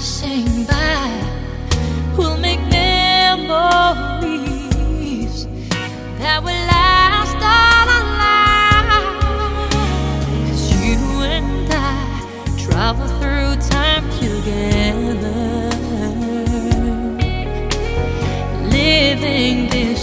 passing by will make memories that will last all our lives. You and I travel through time together, living this.